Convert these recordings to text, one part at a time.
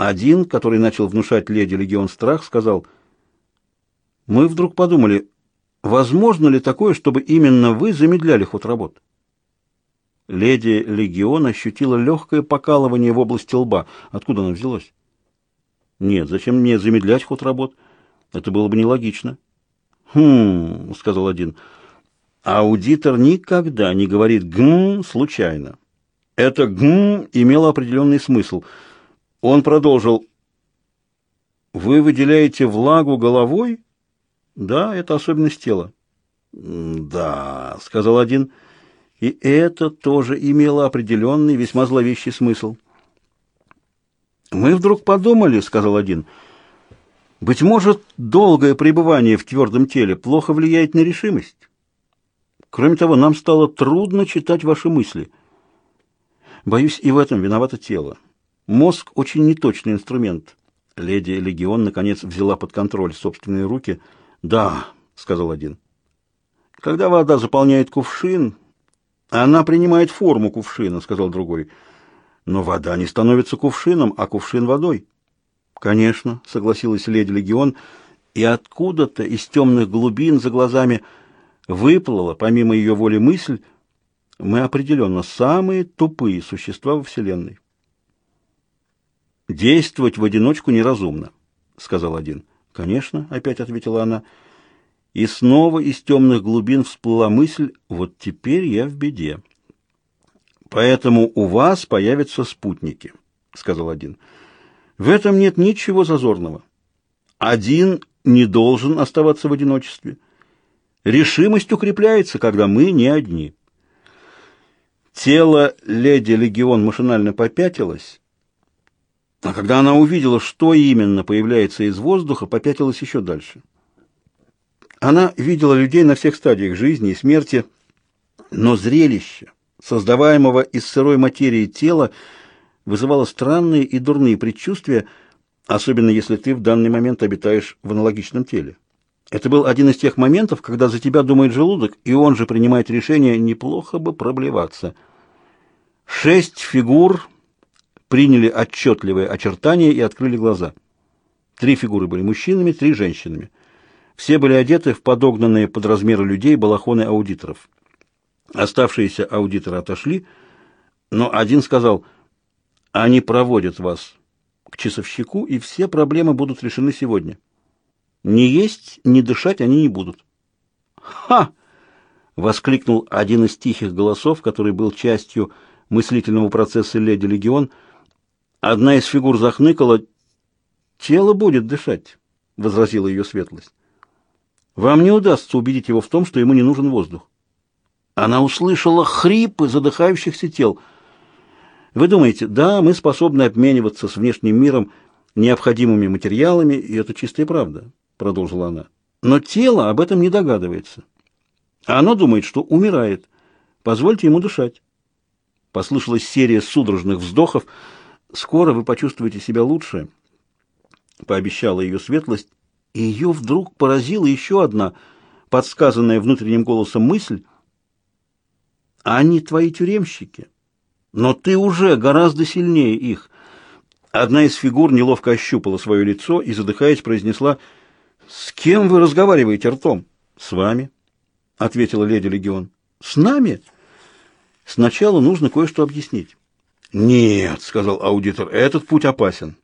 Один, который начал внушать леди Легион страх, сказал, «Мы вдруг подумали, возможно ли такое, чтобы именно вы замедляли ход работ?» Леди Легион ощутила легкое покалывание в области лба. Откуда оно взялось? «Нет, зачем мне замедлять ход работ? Это было бы нелогично». «Хм», — сказал один, — «аудитор никогда не говорит «гм» случайно. Это «гм» имело определенный смысл — он продолжил. «Вы выделяете влагу головой?» «Да, это особенность тела». «Да», — сказал один, — «и это тоже имело определенный, весьма зловещий смысл». «Мы вдруг подумали», — сказал один, — «быть может, долгое пребывание в твердом теле плохо влияет на решимость. Кроме того, нам стало трудно читать ваши мысли. Боюсь, и в этом виновато тело. Мозг очень неточный инструмент. Леди Легион наконец взяла под контроль собственные руки. "Да", сказал один. "Когда вода заполняет кувшин, она принимает форму кувшина", сказал другой. "Но вода не становится кувшином, а кувшин водой". "Конечно", согласилась леди Легион, и откуда-то из темных глубин за глазами выплыла, помимо ее воли, мысль: мы определенно самые тупые существа во вселенной. Действовать в одиночку неразумно, сказал один. Конечно, опять ответила она. И снова из темных глубин всплыла мысль: вот теперь я в беде. Поэтому у вас появятся спутники, сказал один. В этом нет ничего зазорного. Один не должен оставаться в одиночестве. Решимость укрепляется, когда мы не одни. Тело леди Легион машинально попятилось, а когда она увидела, что именно появляется из воздуха, попятилась еще дальше. Она видела людей на всех стадиях жизни и смерти, но зрелище, создаваемого из сырой материи тела, вызывало странные и дурные предчувствия, особенно если ты в данный момент обитаешь в аналогичном теле. Это был один из тех моментов, когда за тебя думает желудок, и он же принимает решение неплохо бы проблеваться. Шесть фигур приняли отчетливые очертания и открыли глаза. Три фигуры были мужчинами, три женщинами. Все были одеты в подогнанные под размеры людей балахоны аудиторов. Оставшиеся аудиторы отошли, но один сказал, «Они проводят вас к часовщику, и все проблемы будут решены сегодня. Не есть, не дышать они не будут». «Ха!» — воскликнул один из тихих голосов, который был частью мыслительного процесса «Леди Легион», — Одна из фигур захныкала. «Тело будет дышать», — возразила ее светлость. «Вам не удастся убедить его в том, что ему не нужен воздух». Она услышала хрипы задыхающихся тел. «Вы думаете, да, мы способны обмениваться с внешним миром необходимыми материалами, и это чистая правда», — продолжила она. «Но тело об этом не догадывается. Оно думает, что умирает. Позвольте ему дышать». Послышалась серия судорожных вздохов — Скоро вы почувствуете себя лучше, пообещала ее светлость, и ее вдруг поразила еще одна подсказанная внутренним голосом мысль: они твои тюремщики, но ты уже гораздо сильнее их. Одна из фигур неловко ощупала свое лицо и задыхаясь произнесла: "С кем вы разговариваете ртом?" "С вами", ответила леди Легион. "С нами?" Сначала нужно кое-что объяснить. «Нет», — сказал аудитор, — «этот путь опасен.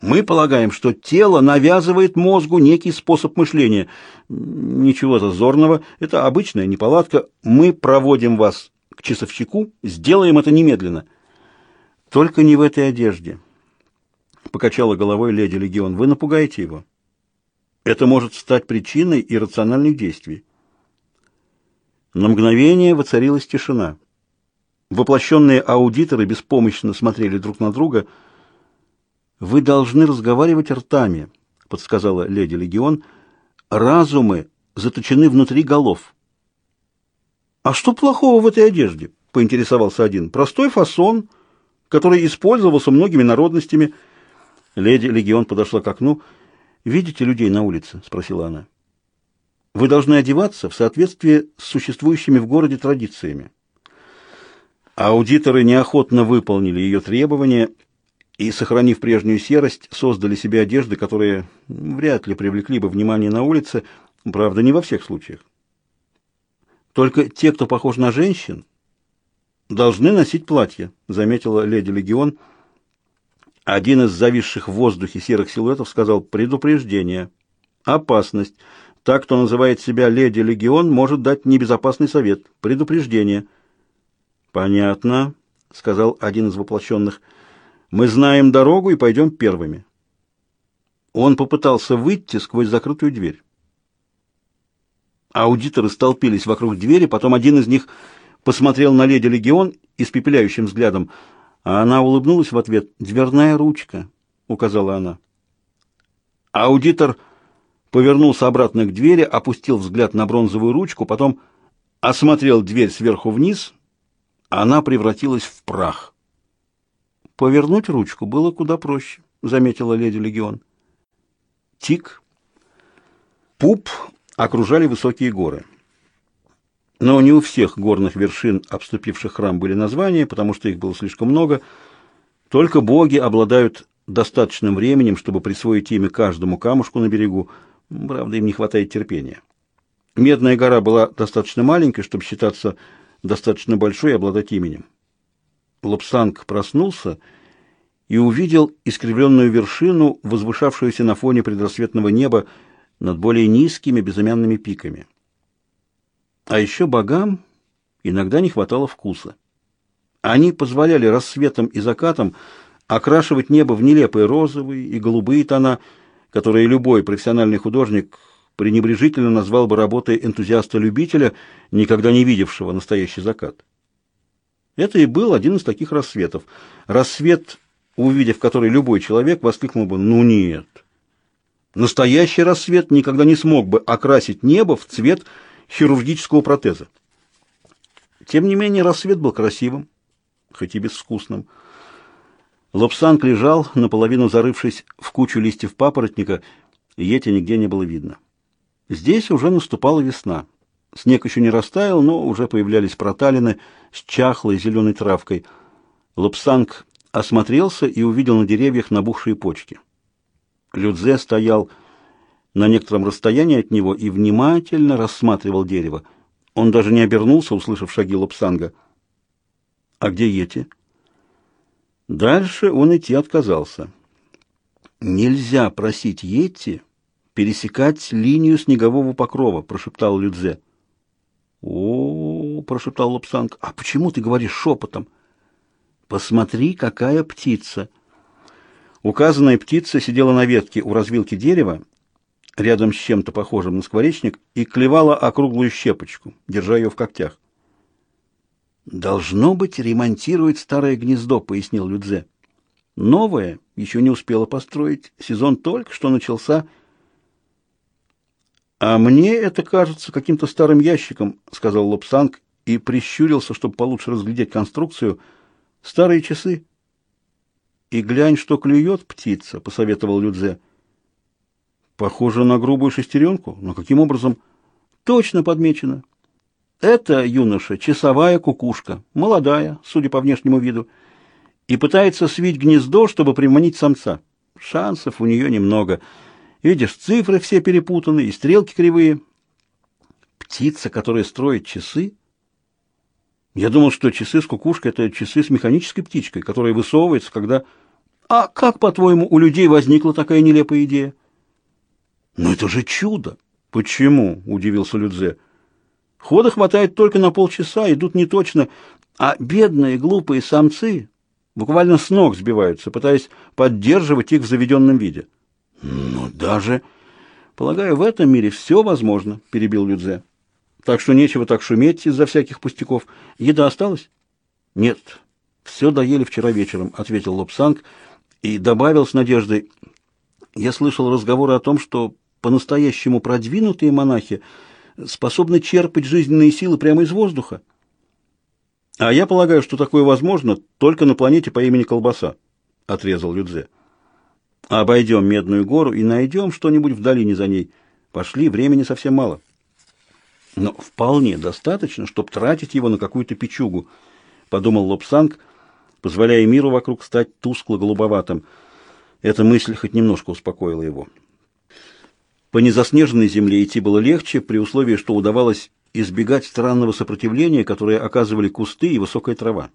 Мы полагаем, что тело навязывает мозгу некий способ мышления. Ничего зазорного, это обычная неполадка. Мы проводим вас к часовщику, сделаем это немедленно». «Только не в этой одежде», — покачала головой леди Легион. «Вы напугаете его. Это может стать причиной иррациональных действий». На мгновение воцарилась тишина. Воплощенные аудиторы беспомощно смотрели друг на друга. «Вы должны разговаривать ртами», — подсказала леди Легион. «Разумы заточены внутри голов». «А что плохого в этой одежде?» — поинтересовался один. «Простой фасон, который использовался многими народностями». Леди Легион подошла к окну. «Видите людей на улице?» — спросила она. «Вы должны одеваться в соответствии с существующими в городе традициями. Аудиторы неохотно выполнили ее требования, и, сохранив прежнюю серость, создали себе одежды, которые вряд ли привлекли бы внимание на улице, правда, не во всех случаях. Только те, кто похож на женщин, должны носить платья, заметила леди Легион. Один из зависших в воздухе серых силуэтов сказал «предупреждение, опасность». Так, кто называет себя леди Легион, может дать небезопасный совет, предупреждение. «Понятно», — сказал один из воплощенных. «Мы знаем дорогу и пойдем первыми». Он попытался выйти сквозь закрытую дверь. Аудиторы столпились вокруг двери, потом один из них посмотрел на леди Легион испепеляющим взглядом, а она улыбнулась в ответ. «Дверная ручка», — указала она. Аудитор повернулся обратно к двери, опустил взгляд на бронзовую ручку, потом осмотрел дверь сверху вниз. Она превратилась в прах. Повернуть ручку было куда проще, заметила леди Легион. Тик. Пуп окружали высокие горы. Но не у всех горных вершин, обступивших храм, были названия, потому что их было слишком много. Только боги обладают достаточным временем, чтобы присвоить имя каждому камушку на берегу. Правда, им не хватает терпения. Медная гора была достаточно маленькой, чтобы считаться достаточно большой и обладать именем. Лобсанг проснулся и увидел искривленную вершину, возвышавшуюся на фоне предрассветного неба над более низкими безымянными пиками. А еще богам иногда не хватало вкуса. Они позволяли рассветом и закатом окрашивать небо в нелепые розовые и голубые тона, которые любой профессиональный художник пренебрежительно назвал бы работой энтузиаста-любителя, никогда не видевшего настоящий закат. Это и был один из таких рассветов. Рассвет, увидев который любой человек, воскликнул бы «Ну нет!». Настоящий рассвет никогда не смог бы окрасить небо в цвет хирургического протеза. Тем не менее, рассвет был красивым, хоть и безвкусным. Лобсанг лежал, наполовину зарывшись в кучу листьев папоротника, Йети нигде не было видно. Здесь уже наступала весна. Снег еще не растаял, но уже появлялись проталины с чахлой зеленой травкой. Лобсанг осмотрелся и увидел на деревьях набухшие почки. Людзе стоял на некотором расстоянии от него и внимательно рассматривал дерево. Он даже не обернулся, услышав шаги Лобсанга. «А где Йети?» Дальше он идти отказался. «Нельзя просить Йети пересекать линию снегового покрова», — прошептал Людзе. «О, — прошептал Лобсанг, — а почему ты говоришь шепотом?» «Посмотри, какая птица!» Указанная птица сидела на ветке у развилки дерева рядом с чем-то похожим на скворечник, и клевала округлую щепочку, держа ее в когтях. «Должно быть, ремонтирует старое гнездо», — пояснил Людзе. «Новое еще не успела построить, сезон только что начался». «А мне это кажется каким-то старым ящиком», — сказал Лобсанг и прищурился, чтобы получше разглядеть конструкцию. «Старые часы». «И глянь, что клюет птица», — посоветовал Людзе. Похоже на грубую шестеренку. Но каким образом? Точно подмечено. Это, юноша, часовая кукушка, молодая, судя по внешнему виду, и пытается свить гнездо, чтобы приманить самца. Шансов у нее немного. Видишь, цифры все перепутаны и стрелки кривые. Птица, которая строит часы? Я думал, что часы с кукушкой — это часы с механической птичкой, которая высовывается, когда... А как, по-твоему, у людей возникла такая нелепая идея? Но это же чудо! Почему? удивился Людзе. Хода хватает только на полчаса, идут не точно, а бедные глупые самцы буквально с ног сбиваются, пытаясь поддерживать их в заведенном виде. Ну даже, полагаю, в этом мире все возможно, перебил Людзе. Так что нечего так шуметь из-за всяких пустяков. Еда осталась? Нет. Все доели вчера вечером, ответил Лобсанг и добавил с надеждой: я слышал разговоры о том, что по-настоящему продвинутые монахи способны черпать жизненные силы прямо из воздуха. А я полагаю, что такое возможно только на планете по имени Колбаса, отрезал Людзе. Обойдем Медную гору и найдем что-нибудь в долине за ней. Пошли, времени совсем мало. Но вполне достаточно, чтобы тратить его на какую-то печугу, подумал Лобсанг, позволяя миру вокруг стать тускло-голубоватым. Эта мысль хоть немножко успокоила его. По незаснеженной земле идти было легче, при условии, что удавалось избегать странного сопротивления, которое оказывали кусты и высокая трава.